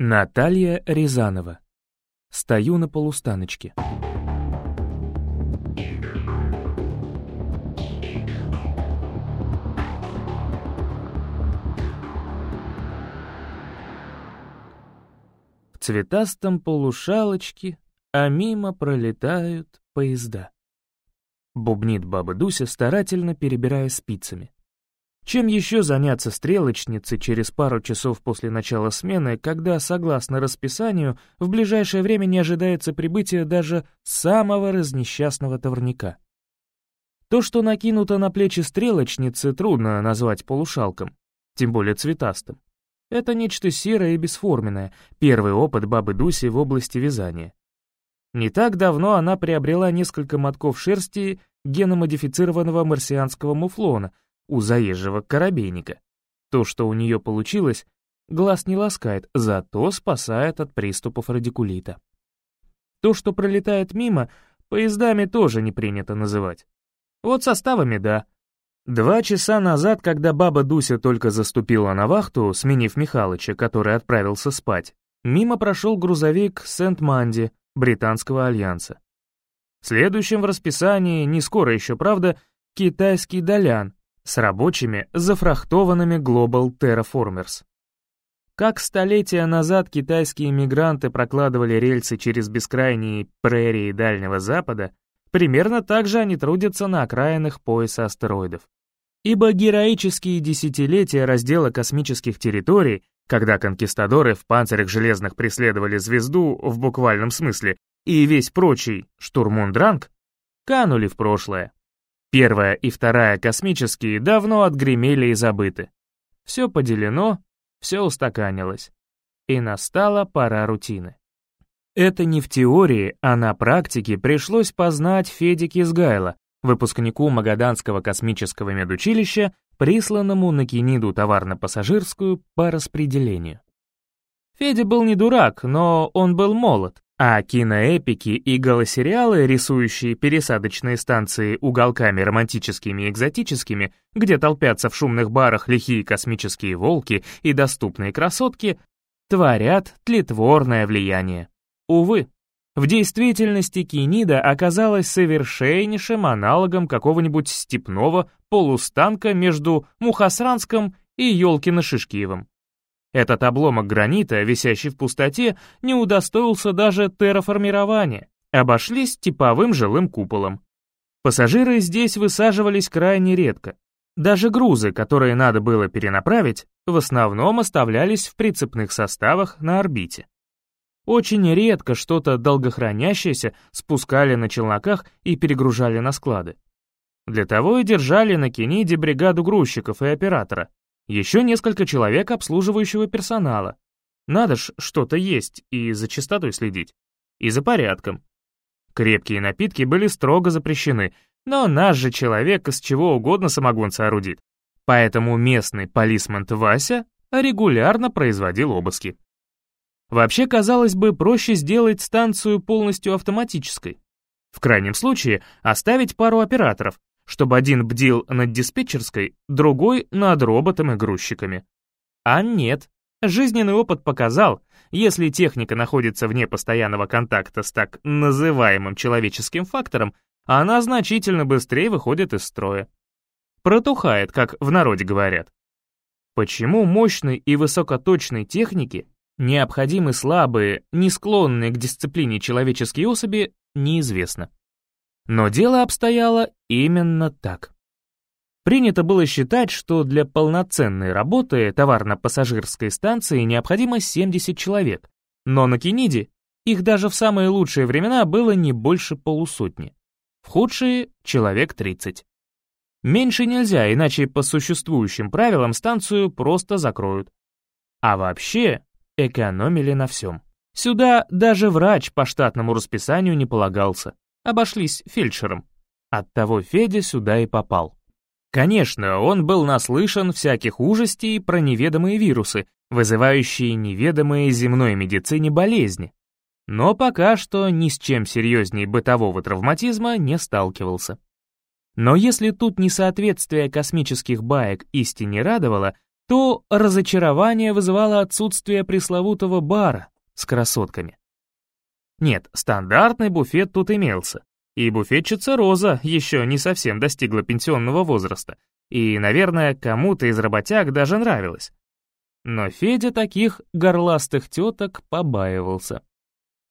Наталья Рязанова. Стою на полустаночке. В цветастом полушалочке, а мимо пролетают поезда. Бубнит баба Дуся, старательно перебирая спицами. Чем еще заняться стрелочнице через пару часов после начала смены, когда, согласно расписанию, в ближайшее время не ожидается прибытие даже самого разнесчастного товарника? То, что накинуто на плечи стрелочницы, трудно назвать полушалком, тем более цветастым. Это нечто серое и бесформенное, первый опыт бабы Дуси в области вязания. Не так давно она приобрела несколько мотков шерсти геномодифицированного марсианского муфлона — у заезжего корабейника. То, что у нее получилось, глаз не ласкает, зато спасает от приступов радикулита. То, что пролетает мимо, поездами тоже не принято называть. Вот составами — да. Два часа назад, когда баба Дуся только заступила на вахту, сменив Михалыча, который отправился спать, мимо прошел грузовик Сент-Манди, британского альянса. Следующим в расписании, не скоро еще, правда, китайский Долян, с рабочими, зафрахтованными Global Terraformers. Как столетия назад китайские мигранты прокладывали рельсы через бескрайние прерии Дальнего Запада, примерно так же они трудятся на окраинах пояса астероидов. Ибо героические десятилетия раздела космических территорий, когда конкистадоры в панцирях железных преследовали звезду в буквальном смысле, и весь прочий штурмундранг, канули в прошлое. Первая и вторая космические давно отгремели и забыты. Все поделено, все устаканилось. И настала пора рутины. Это не в теории, а на практике пришлось познать Феде Кизгайла, выпускнику Магаданского космического медучилища, присланному на Кениду товарно-пассажирскую по распределению. Федя был не дурак, но он был молод, а киноэпики и голосериалы, рисующие пересадочные станции уголками романтическими и экзотическими, где толпятся в шумных барах лихие космические волки и доступные красотки, творят тлетворное влияние. Увы, в действительности Кинида оказалась совершеннейшим аналогом какого-нибудь степного полустанка между Мухасранском и Ёлкино-Шишкиевым. Этот обломок гранита, висящий в пустоте, не удостоился даже терраформирования, обошлись типовым жилым куполом. Пассажиры здесь высаживались крайне редко. Даже грузы, которые надо было перенаправить, в основном оставлялись в прицепных составах на орбите. Очень редко что-то долгохранящееся спускали на челноках и перегружали на склады. Для того и держали на Кениде бригаду грузчиков и оператора, еще несколько человек обслуживающего персонала. Надо ж что-то есть и за чистотой следить, и за порядком. Крепкие напитки были строго запрещены, но наш же человек из чего угодно самогон соорудит. Поэтому местный полисмент Вася регулярно производил обыски. Вообще, казалось бы, проще сделать станцию полностью автоматической. В крайнем случае, оставить пару операторов, чтобы один бдил над диспетчерской, другой — над роботом и грузчиками. А нет. Жизненный опыт показал, если техника находится вне постоянного контакта с так называемым человеческим фактором, она значительно быстрее выходит из строя. Протухает, как в народе говорят. Почему мощной и высокоточной технике необходимы слабые, не склонные к дисциплине человеческие особи, неизвестно. Но дело обстояло именно так. Принято было считать, что для полноценной работы товарно-пассажирской станции необходимо 70 человек, но на Кениде их даже в самые лучшие времена было не больше полусотни. В худшие — человек 30. Меньше нельзя, иначе по существующим правилам станцию просто закроют. А вообще экономили на всем. Сюда даже врач по штатному расписанию не полагался обошлись фельдшером. Оттого Федя сюда и попал. Конечно, он был наслышан всяких ужастей про неведомые вирусы, вызывающие неведомые земной медицине болезни. Но пока что ни с чем серьезнее бытового травматизма не сталкивался. Но если тут несоответствие космических баек истине радовало, то разочарование вызывало отсутствие пресловутого бара с красотками. Нет, стандартный буфет тут имелся, и буфетчица Роза еще не совсем достигла пенсионного возраста, и, наверное, кому-то из работяг даже нравилось. Но Федя таких горластых теток побаивался.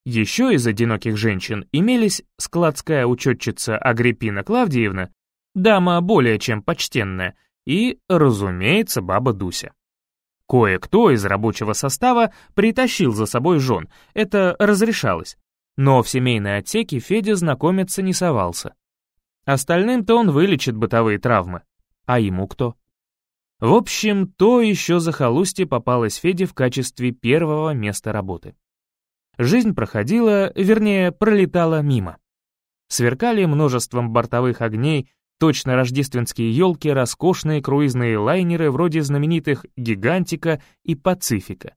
Еще из одиноких женщин имелись складская учетчица Агриппина Клавдиевна, дама более чем почтенная, и, разумеется, баба Дуся. Кое-кто из рабочего состава притащил за собой жен, это разрешалось. Но в семейной отсеке Федя знакомиться не совался. Остальным-то он вылечит бытовые травмы. А ему кто? В общем, то еще захолустье попалось Феде в качестве первого места работы. Жизнь проходила, вернее, пролетала мимо. Сверкали множеством бортовых огней точно рождественские елки, роскошные круизные лайнеры вроде знаменитых «Гигантика» и «Пацифика».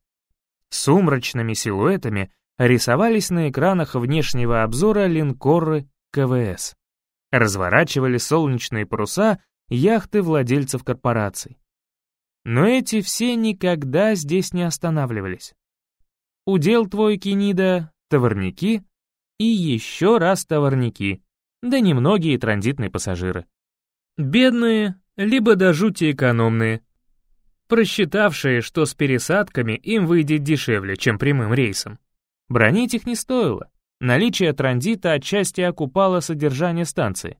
Сумрачными силуэтами рисовались на экранах внешнего обзора линкоры КВС. Разворачивали солнечные паруса яхты владельцев корпораций. Но эти все никогда здесь не останавливались. Удел твой, Кенида, товарники и еще раз товарники, да немногие транзитные пассажиры. Бедные, либо до жути экономные, просчитавшие, что с пересадками им выйдет дешевле, чем прямым рейсом. Бронить их не стоило. Наличие транзита отчасти окупало содержание станции.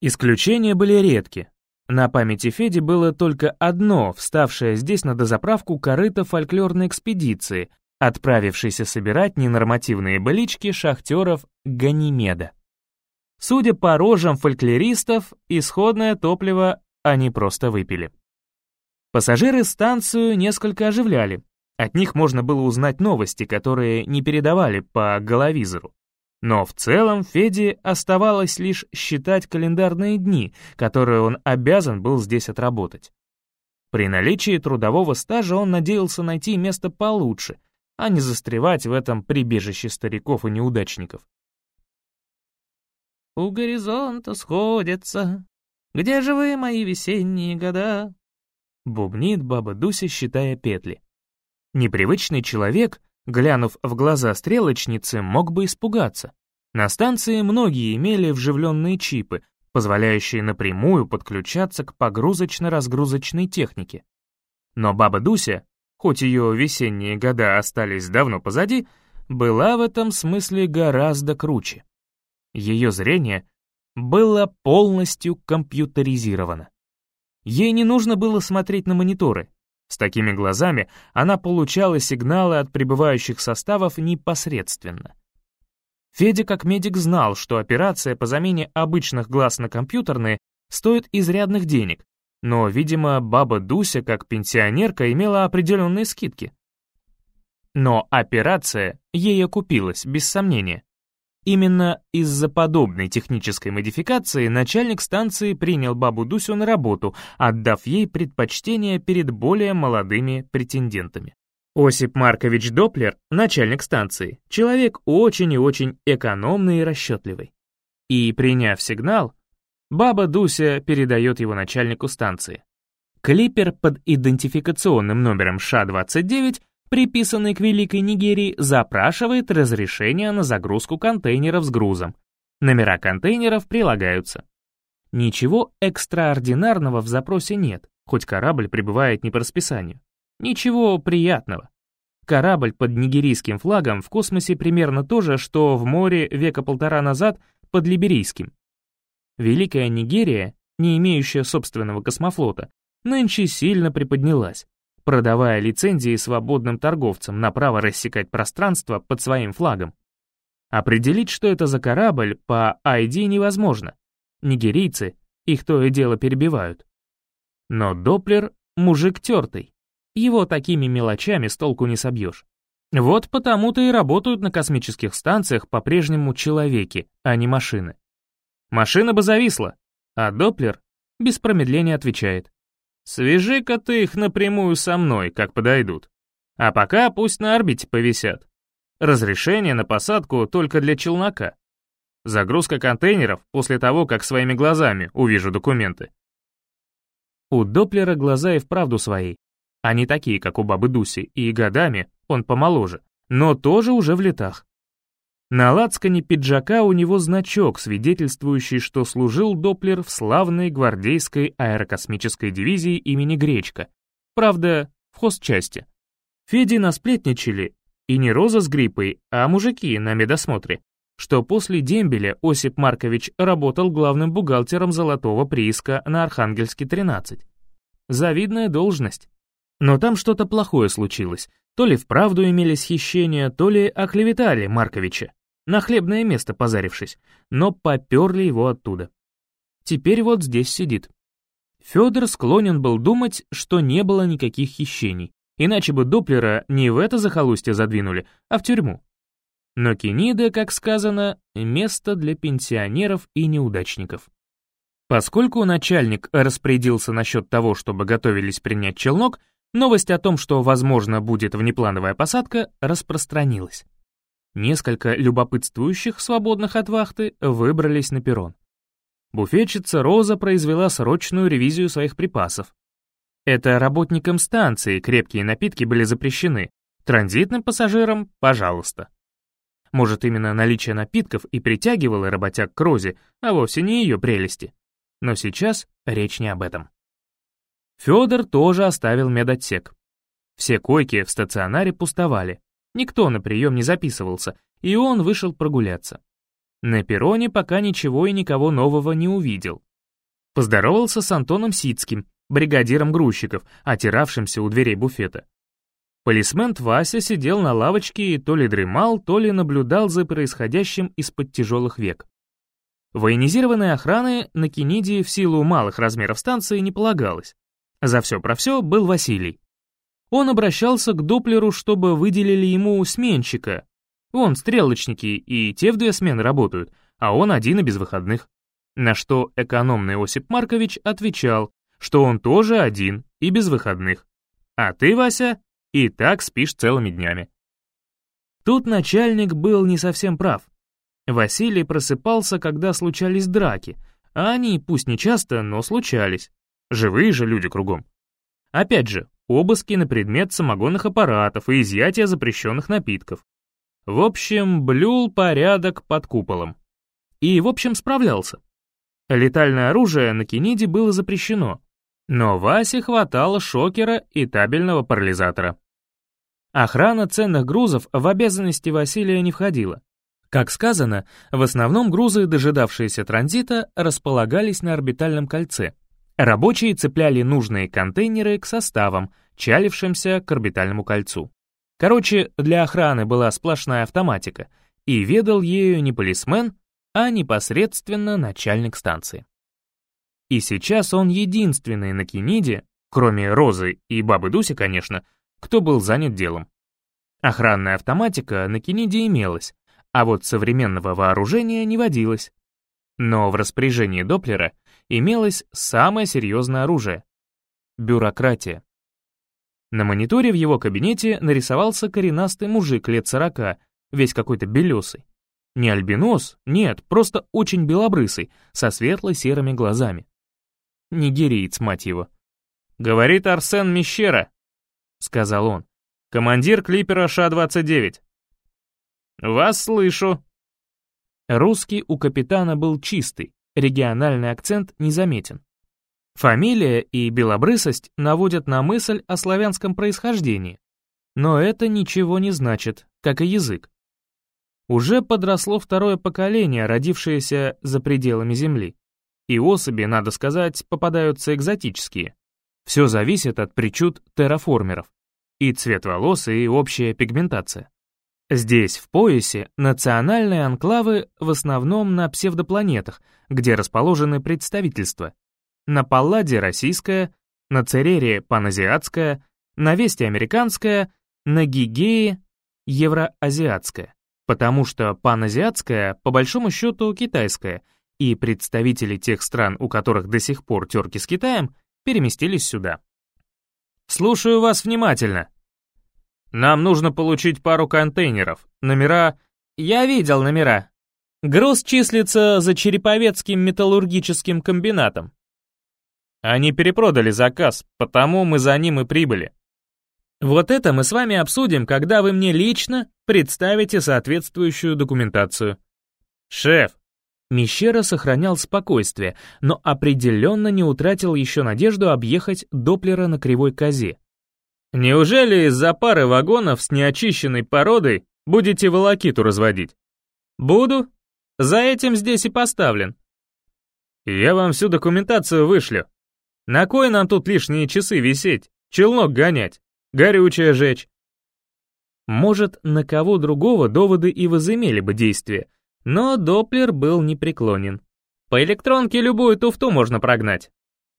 Исключения были редки. На памяти Феди было только одно, вставшее здесь на дозаправку корыто фольклорной экспедиции, отправившейся собирать ненормативные былички шахтеров Ганимеда. Судя по рожам фольклористов, исходное топливо они просто выпили. Пассажиры станцию несколько оживляли, от них можно было узнать новости, которые не передавали по головизору. Но в целом Феде оставалось лишь считать календарные дни, которые он обязан был здесь отработать. При наличии трудового стажа он надеялся найти место получше, а не застревать в этом прибежище стариков и неудачников. «У горизонта сходятся, где же вы, мои весенние года?» Бубнит баба Дуся, считая петли. Непривычный человек, глянув в глаза стрелочницы, мог бы испугаться. На станции многие имели вживленные чипы, позволяющие напрямую подключаться к погрузочно-разгрузочной технике. Но баба Дуся, хоть ее весенние года остались давно позади, была в этом смысле гораздо круче. Ее зрение было полностью компьютеризировано. Ей не нужно было смотреть на мониторы, с такими глазами она получала сигналы от прибывающих составов непосредственно. Федя как медик знал, что операция по замене обычных глаз на компьютерные стоит изрядных денег, но, видимо, баба Дуся как пенсионерка имела определенные скидки. Но операция ей окупилась, без сомнения. Именно из-за подобной технической модификации начальник станции принял бабу Дусю на работу, отдав ей предпочтение перед более молодыми претендентами. Осип Маркович Доплер, начальник станции, человек очень и очень экономный и расчетливый. И, приняв сигнал, баба Дуся передает его начальнику станции. Клипер под идентификационным номером ША-29 приписанный к Великой Нигерии, запрашивает разрешение на загрузку контейнеров с грузом. Номера контейнеров прилагаются. Ничего экстраординарного в запросе нет, хоть корабль прибывает не по расписанию. Ничего приятного. Корабль под нигерийским флагом в космосе примерно то же, что в море века полтора назад под либерийским. Великая Нигерия, не имеющая собственного космофлота, нынче сильно приподнялась продавая лицензии свободным торговцам на право рассекать пространство под своим флагом. Определить, что это за корабль, по ID невозможно. Нигерийцы их то и дело перебивают. Но Доплер — мужик тертый. Его такими мелочами с толку не собьешь. Вот потому-то и работают на космических станциях по-прежнему человеки, а не машины. Машина бы зависла, а Доплер без промедления отвечает. Свяжи-ка ты их напрямую со мной, как подойдут. А пока пусть на орбите повисят. Разрешение на посадку только для челнока. Загрузка контейнеров после того, как своими глазами увижу документы. У Доплера глаза и вправду свои. Они такие, как у бабы Дуси, и годами он помоложе, но тоже уже в летах. На лацкане пиджака у него значок, свидетельствующий, что служил Доплер в славной гвардейской аэрокосмической дивизии имени Гречка. Правда, в хозчасти. Феди насплетничали, и не Роза с гриппой, а мужики на медосмотре, что после дембеля Осип Маркович работал главным бухгалтером золотого прииска на Архангельске 13. Завидная должность. Но там что-то плохое случилось. То ли вправду имелись хищения, то ли оклеветали Марковича на хлебное место позарившись, но поперли его оттуда. Теперь вот здесь сидит. Федор склонен был думать, что не было никаких хищений, иначе бы Доплера не в это захолустье задвинули, а в тюрьму. Но Кенида, как сказано, место для пенсионеров и неудачников. Поскольку начальник распорядился насчет того, чтобы готовились принять челнок, новость о том, что, возможно, будет внеплановая посадка, распространилась. Несколько любопытствующих, свободных от вахты, выбрались на перрон. Буфетчица Роза произвела срочную ревизию своих припасов. Это работникам станции крепкие напитки были запрещены, транзитным пассажирам — пожалуйста. Может, именно наличие напитков и притягивало работяг к Розе, а вовсе не ее прелести. Но сейчас речь не об этом. Федор тоже оставил медотсек. Все койки в стационаре пустовали, Никто на прием не записывался, и он вышел прогуляться. На перроне пока ничего и никого нового не увидел. Поздоровался с Антоном Сицким, бригадиром грузчиков, отиравшимся у дверей буфета. Полисмен Вася сидел на лавочке и то ли дремал, то ли наблюдал за происходящим из-под тяжелых век. Военизированной охраны на Кенидии в силу малых размеров станции не полагалось. За все про все был Василий. Он обращался к Доплеру, чтобы выделили ему сменщика. Вон, стрелочники, и те в две смены работают, а он один и без выходных. На что экономный Осип Маркович отвечал, что он тоже один и без выходных. А ты, Вася, и так спишь целыми днями. Тут начальник был не совсем прав. Василий просыпался, когда случались драки, а они, пусть не часто, но случались. Живые же люди кругом. Опять же, обыски на предмет самогонных аппаратов и изъятия запрещенных напитков. В общем, блюл порядок под куполом. И, в общем, справлялся. Летальное оружие на Кениде было запрещено, но Васе хватало шокера и табельного парализатора. Охрана ценных грузов в обязанности Василия не входила. Как сказано, в основном грузы, дожидавшиеся транзита, располагались на орбитальном кольце, Рабочие цепляли нужные контейнеры к составам, чалившимся к орбитальному кольцу. Короче, для охраны была сплошная автоматика, и ведал ею не полисмен, а непосредственно начальник станции. И сейчас он единственный на Кениде, кроме Розы и Бабы Дуси, конечно, кто был занят делом. Охранная автоматика на Кениде имелась, а вот современного вооружения не водилось. Но в распоряжении Доплера имелось самое серьезное оружие — бюрократия. На мониторе в его кабинете нарисовался коренастый мужик лет сорока, весь какой-то белесый. Не альбинос, нет, просто очень белобрысый, со светло-серыми глазами. Нигериец, мать его. «Говорит Арсен Мещера», — сказал он, — «командир клипера Ша-29». «Вас слышу». Русский у капитана был чистый, региональный акцент незаметен. Фамилия и белобрысость наводят на мысль о славянском происхождении, но это ничего не значит, как и язык. Уже подросло второе поколение, родившееся за пределами Земли. И особи, надо сказать, попадаются экзотические. Все зависит от причуд терраформеров. И цвет волос, и общая пигментация. Здесь, в поясе, национальные анклавы в основном на псевдопланетах, где расположены представительства. На Палладе российская, на Церере паназиатская, на Весте американская, на Гигее евроазиатская, потому что паназиатская по большому счету китайская, и представители тех стран, у которых до сих пор терки с Китаем, переместились сюда. «Слушаю вас внимательно», нам нужно получить пару контейнеров. Номера... Я видел номера. Груз числится за Череповецким металлургическим комбинатом. Они перепродали заказ, потому мы за ним и прибыли. Вот это мы с вами обсудим, когда вы мне лично представите соответствующую документацию. Шеф, Мещера сохранял спокойствие, но определенно не утратил еще надежду объехать Доплера на кривой козе. «Неужели из-за пары вагонов с неочищенной породой будете волокиту разводить?» «Буду. За этим здесь и поставлен». «Я вам всю документацию вышлю. На кой нам тут лишние часы висеть, челнок гонять, горючее жечь?» Может, на кого другого доводы и возымели бы действие, но Доплер был непреклонен. По электронке любую туфту можно прогнать.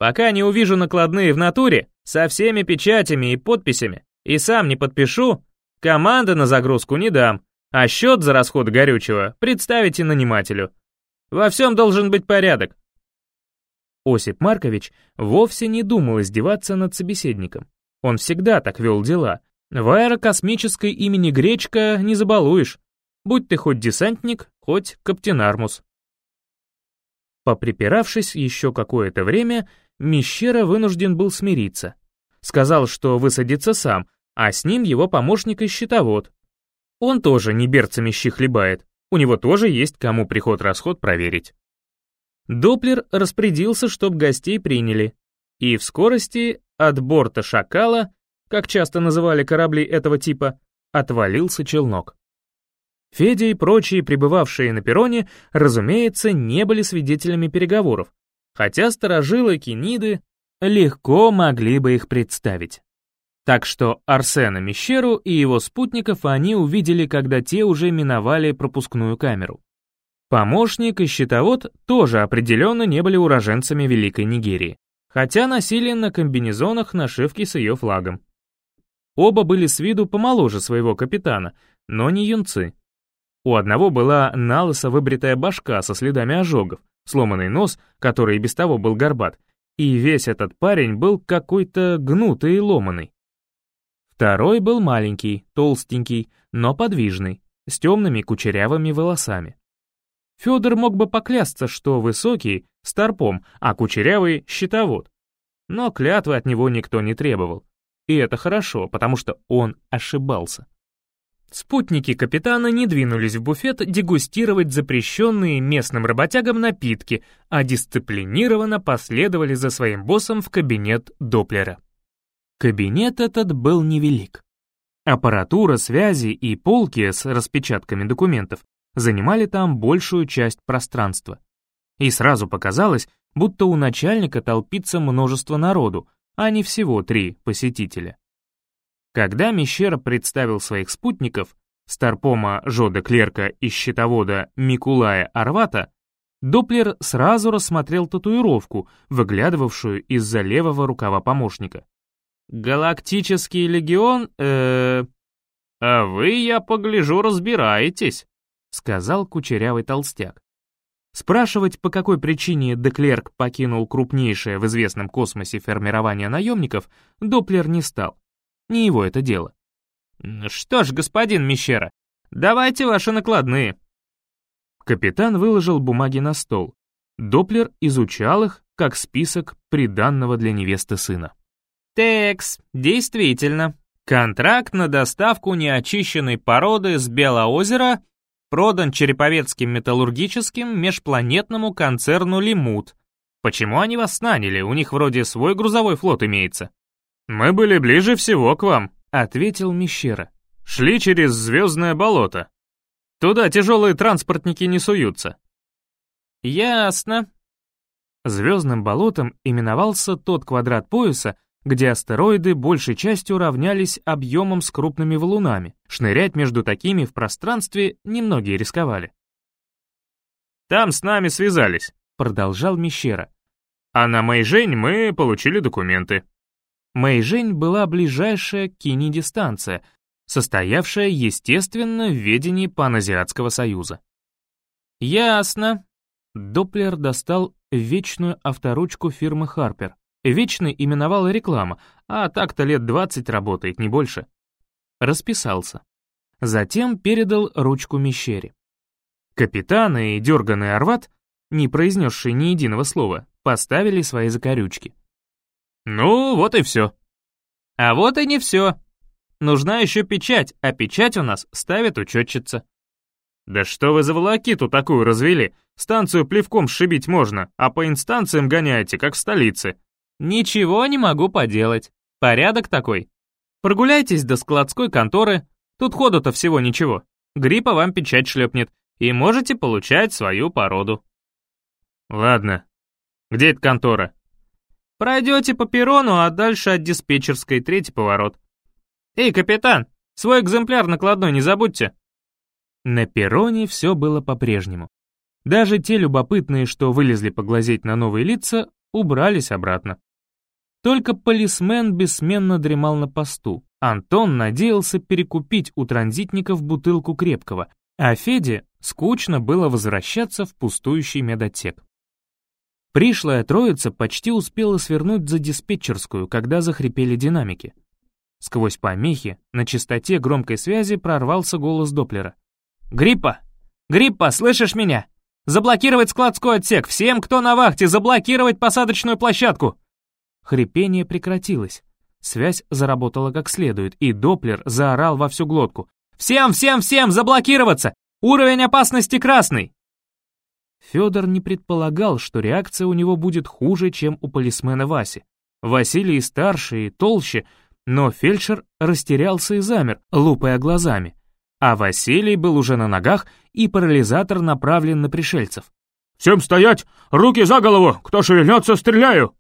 Пока не увижу накладные в натуре, со всеми печатями и подписями, и сам не подпишу, команды на загрузку не дам, а счет за расход горючего представите нанимателю. Во всем должен быть порядок. Осип Маркович вовсе не думал издеваться над собеседником. Он всегда так вел дела. В аэрокосмической имени Гречка не забалуешь, будь ты хоть десантник, хоть каптенармус. Поприпиравшись еще какое-то время, Мещера вынужден был смириться. Сказал, что высадится сам, а с ним его помощник и счетовод. Он тоже не берцами щи хлебает, у него тоже есть кому приход-расход проверить. Доплер распорядился, чтоб гостей приняли, и в скорости от борта «Шакала», как часто называли корабли этого типа, отвалился челнок. Федя и прочие, пребывавшие на перроне, разумеется, не были свидетелями переговоров, хотя сторожилы Кениды легко могли бы их представить. Так что Арсена Мещеру и его спутников они увидели, когда те уже миновали пропускную камеру. Помощник и счетовод тоже определенно не были уроженцами Великой Нигерии, хотя носили на комбинезонах нашивки с ее флагом. Оба были с виду помоложе своего капитана, но не юнцы. У одного была налысо выбритая башка со следами ожогов, сломанный нос, который и без того был горбат, и весь этот парень был какой-то гнутый и ломаный. Второй был маленький, толстенький, но подвижный, с темными кучерявыми волосами. Федор мог бы поклясться, что высокий — старпом, а кучерявый — щитовод. Но клятвы от него никто не требовал. И это хорошо, потому что он ошибался. Спутники капитана не двинулись в буфет дегустировать запрещенные местным работягам напитки, а дисциплинированно последовали за своим боссом в кабинет Доплера. Кабинет этот был невелик. Аппаратура связи и полки с распечатками документов занимали там большую часть пространства. И сразу показалось, будто у начальника толпится множество народу, а не всего три посетителя. Когда Мещера представил своих спутников, старпома Жода Клерка и счетовода Микулая Арвата, Доплер сразу рассмотрел татуировку, выглядывавшую из-за левого рукава помощника. «Галактический легион, э, «А вы, я погляжу, разбираетесь», — сказал кучерявый толстяк. Спрашивать, по какой причине Деклерк покинул крупнейшее в известном космосе формирование наемников, Доплер не стал. Не его это дело. «Что ж, господин Мещера, давайте ваши накладные». Капитан выложил бумаги на стол. Доплер изучал их, как список приданного для невесты сына. «Текс, действительно. Контракт на доставку неочищенной породы с Белоозера продан Череповецким металлургическим межпланетному концерну «Лимут». Почему они вас наняли? У них вроде свой грузовой флот имеется. «Мы были ближе всего к вам», — ответил Мещера. «Шли через звездное болото. Туда тяжелые транспортники не суются». «Ясно». Звездным болотом именовался тот квадрат пояса, где астероиды большей частью равнялись объемом с крупными валунами. Шнырять между такими в пространстве немногие рисковали. «Там с нами связались», — продолжал Мещера. «А на Мэйжень мы получили документы». Мэйжень была ближайшая к Кениде станция, состоявшая, естественно, в ведении Паназиатского союза. «Ясно». Доплер достал вечную авторучку фирмы Харпер. Вечный именовала реклама, а так-то лет 20 работает, не больше. Расписался. Затем передал ручку Мещере. Капитан и дерганный Арват, не произнесший ни единого слова, поставили свои закорючки. «Ну, вот и все». «А вот и не все». нужна еще печать, а печать у нас ставит учетчица». «Да что вы за волокиту такую развели? Станцию плевком сшибить можно, а по инстанциям гоняете, как в столице». «Ничего не могу поделать. Порядок такой. Прогуляйтесь до складской конторы, тут ходу-то всего ничего. Гриппа вам печать шлепнет, и можете получать свою породу». «Ладно. Где эта контора?» «Пройдете по перрону, а дальше от диспетчерской третий поворот». «Эй, капитан, свой экземпляр накладной не забудьте». На перроне все было по-прежнему. Даже те любопытные, что вылезли поглазеть на новые лица, убрались обратно. Только полисмен бессменно дремал на посту. Антон надеялся перекупить у транзитников бутылку крепкого, а Феде скучно было возвращаться в пустующий медотсек. Пришлая троица почти успела свернуть за диспетчерскую, когда захрипели динамики. Сквозь помехи на частоте громкой связи прорвался голос Доплера. «Гриппа! Гриппа, слышишь меня? Заблокировать складской отсек! Всем, кто на вахте, заблокировать посадочную площадку!» Хрипение прекратилось. Связь заработала как следует, и Доплер заорал во всю глотку. «Всем, всем, всем заблокироваться! Уровень опасности красный!» Федор не предполагал, что реакция у него будет хуже, чем у полисмена Васи. Василий старше и толще, но фельдшер растерялся и замер, лупая глазами а Василий был уже на ногах, и парализатор направлен на пришельцев. «Всем стоять! Руки за голову! Кто шевельнется, стреляю!»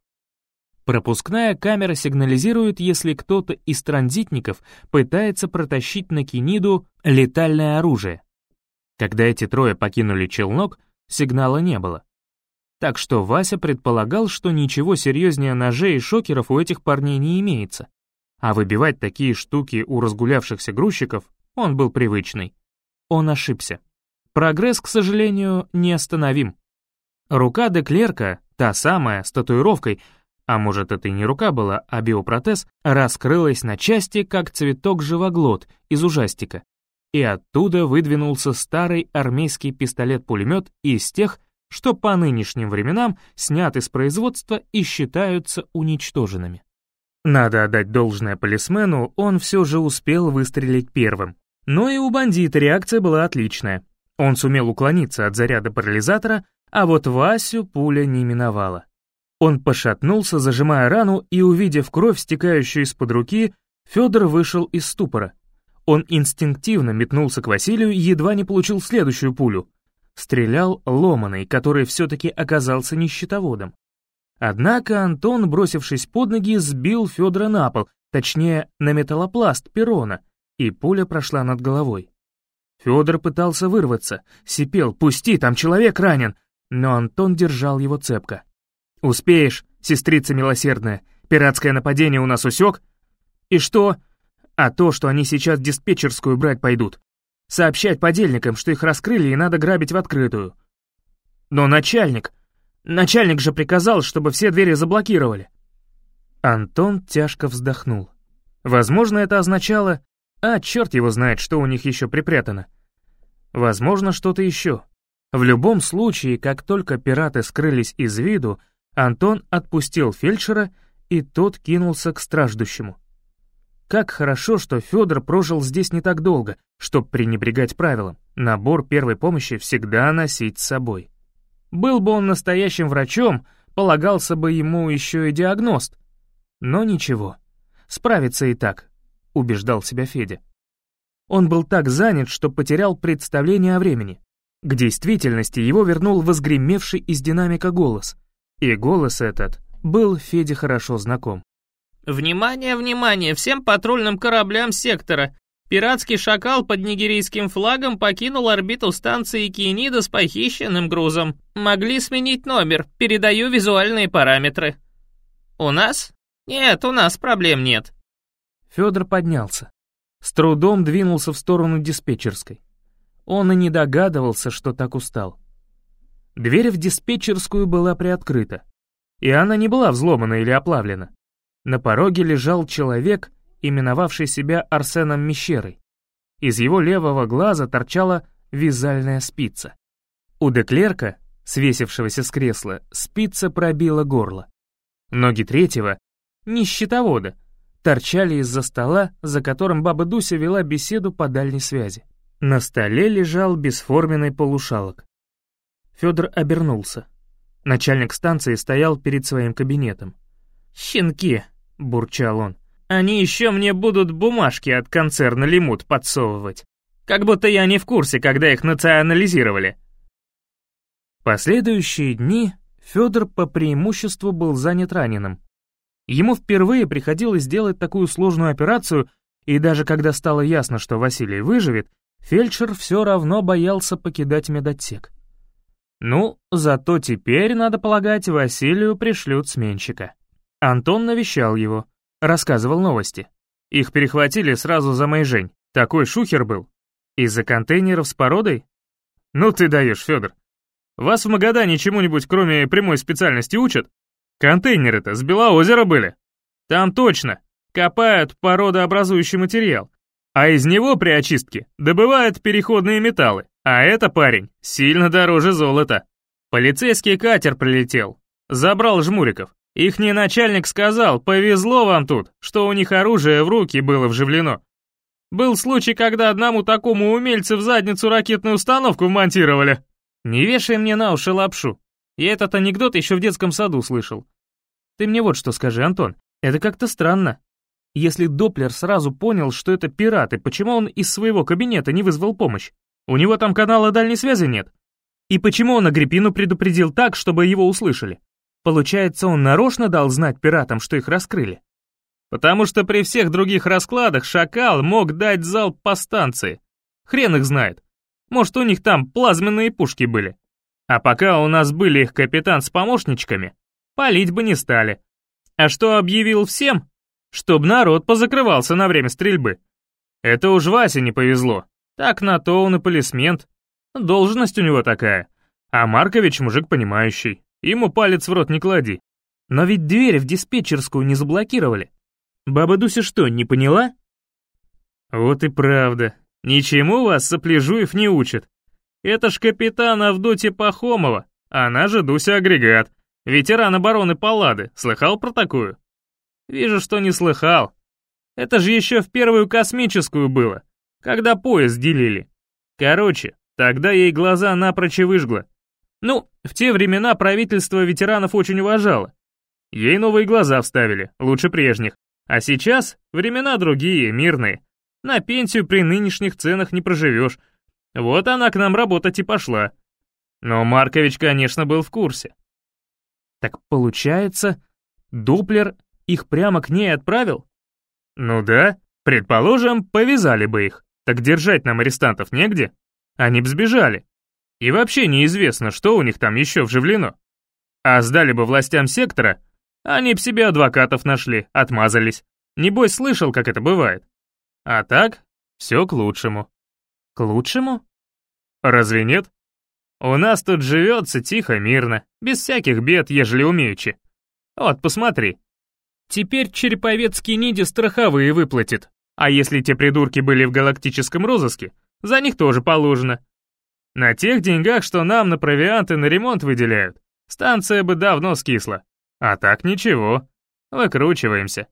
Пропускная камера сигнализирует, если кто-то из транзитников пытается протащить на Киниду летальное оружие. Когда эти трое покинули челнок, сигнала не было. Так что Вася предполагал, что ничего серьезнее ножей и шокеров у этих парней не имеется. А выбивать такие штуки у разгулявшихся грузчиков он был привычный. Он ошибся. Прогресс, к сожалению, неостановим. Рука Деклерка, та самая, с татуировкой, а может это и не рука была, а биопротез, раскрылась на части, как цветок-живоглот из ужастика. И оттуда выдвинулся старый армейский пистолет-пулемет из тех, что по нынешним временам сняты с производства и считаются уничтоженными. Надо отдать должное полисмену, он все же успел выстрелить первым. Но и у бандита реакция была отличная. Он сумел уклониться от заряда парализатора, а вот Васю пуля не миновала. Он пошатнулся, зажимая рану, и, увидев кровь, стекающую из-под руки, Федор вышел из ступора. Он инстинктивно метнулся к Василию и едва не получил следующую пулю. Стрелял ломаный, который все-таки оказался не щитоводом. Однако Антон, бросившись под ноги, сбил Федора на пол, точнее, на металлопласт перона — и пуля прошла над головой. Федор пытался вырваться, сипел «Пусти, там человек ранен!» Но Антон держал его цепко. «Успеешь, сестрица милосердная, пиратское нападение у нас усек?» «И что?» «А то, что они сейчас диспетчерскую брать пойдут. Сообщать подельникам, что их раскрыли и надо грабить в открытую». «Но начальник...» «Начальник же приказал, чтобы все двери заблокировали». Антон тяжко вздохнул. Возможно, это означало, а черт его знает, что у них еще припрятано. Возможно, что-то еще. В любом случае, как только пираты скрылись из виду, Антон отпустил фельдшера, и тот кинулся к страждущему. Как хорошо, что Федор прожил здесь не так долго, чтобы пренебрегать правилам. Набор первой помощи всегда носить с собой. Был бы он настоящим врачом, полагался бы ему еще и диагност. Но ничего, справится и так, — убеждал себя Федя. Он был так занят, что потерял представление о времени. К действительности его вернул возгремевший из динамика голос. И голос этот был Феде хорошо знаком. «Внимание, внимание, всем патрульным кораблям сектора! Пиратский «Шакал» под нигерийским флагом покинул орбиту станции Киенида с похищенным грузом. Могли сменить номер, передаю визуальные параметры». «У нас? Нет, у нас проблем нет. Федор поднялся. С трудом двинулся в сторону диспетчерской. Он и не догадывался, что так устал. Дверь в диспетчерскую была приоткрыта. И она не была взломана или оплавлена. На пороге лежал человек, именовавший себя Арсеном Мещерой. Из его левого глаза торчала вязальная спица. У Деклерка, свесившегося с кресла, спица пробила горло. Ноги третьего, не щитовода, торчали из-за стола, за которым баба Дуся вела беседу по дальней связи. На столе лежал бесформенный полушалок. Федор обернулся. Начальник станции стоял перед своим кабинетом. «Щенки!» — бурчал он. «Они еще мне будут бумажки от концерна «Лимут» подсовывать. Как будто я не в курсе, когда их национализировали». Последующие дни Федор по преимуществу был занят раненым. Ему впервые приходилось делать такую сложную операцию, и даже когда стало ясно, что Василий выживет, фельдшер все равно боялся покидать медотсек. Ну, зато теперь, надо полагать, Василию пришлют сменщика. Антон навещал его, рассказывал новости. Их перехватили сразу за Майжень. Такой шухер был. Из-за контейнеров с породой? Ну ты даешь, Федор. Вас в Магадане чему-нибудь, кроме прямой специальности, учат? Контейнеры-то с Белоозера были. Там точно. Копают породообразующий материал. А из него при очистке добывают переходные металлы. А это, парень, сильно дороже золота. Полицейский катер прилетел. Забрал жмуриков. Ихний начальник сказал, повезло вам тут, что у них оружие в руки было вживлено. Был случай, когда одному такому умельцу в задницу ракетную установку вмонтировали. Не вешай мне на уши лапшу. Я этот анекдот еще в детском саду слышал. Ты мне вот что скажи, Антон, это как-то странно. Если Доплер сразу понял, что это пираты, почему он из своего кабинета не вызвал помощь? У него там канала дальней связи нет. И почему он Агриппину предупредил так, чтобы его услышали? Получается, он нарочно дал знать пиратам, что их раскрыли? Потому что при всех других раскладах Шакал мог дать залп по станции. Хрен их знает. Может, у них там плазменные пушки были. А пока у нас были их капитан с помощничками, палить бы не стали. А что объявил всем? Чтоб народ позакрывался на время стрельбы. Это уж Васе не повезло. Так на то он и полисмент. Должность у него такая. А Маркович мужик понимающий. Ему палец в рот не клади. Но ведь дверь в диспетчерскую не заблокировали. Баба Дуся что, не поняла? Вот и правда. Ничему вас Сопляжуев не учит. Это ж капитан Авдотья Пахомова, она же Дуся Агрегат, ветеран обороны Паллады, слыхал про такую? Вижу, что не слыхал. Это же еще в первую космическую было, когда поезд делили. Короче, тогда ей глаза напрочь выжгло. Ну, в те времена правительство ветеранов очень уважало. Ей новые глаза вставили, лучше прежних. А сейчас времена другие, мирные. На пенсию при нынешних ценах не проживешь. Вот она к нам работать и пошла. Но Маркович, конечно, был в курсе. Так получается, Дуплер их прямо к ней отправил? Ну да, предположим, повязали бы их. Так держать нам арестантов негде. Они б сбежали. И вообще неизвестно, что у них там еще вживлено. А сдали бы властям сектора, они б себе адвокатов нашли, отмазались. Небось, слышал, как это бывает. А так, все к лучшему. К лучшему? Разве нет? У нас тут живется тихо, мирно, без всяких бед, ежели умеючи. Вот, посмотри. Теперь Череповецкий Ниде страховые выплатит. А если те придурки были в галактическом розыске, за них тоже положено. На тех деньгах, что нам на провианты на ремонт выделяют, станция бы давно скисла. А так ничего, выкручиваемся.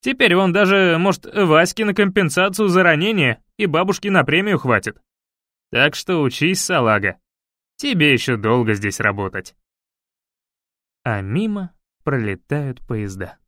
Теперь он даже, может, Ваське на компенсацию за ранение и бабушке на премию хватит. Так что учись, салага. Тебе еще долго здесь работать. А мимо пролетают поезда.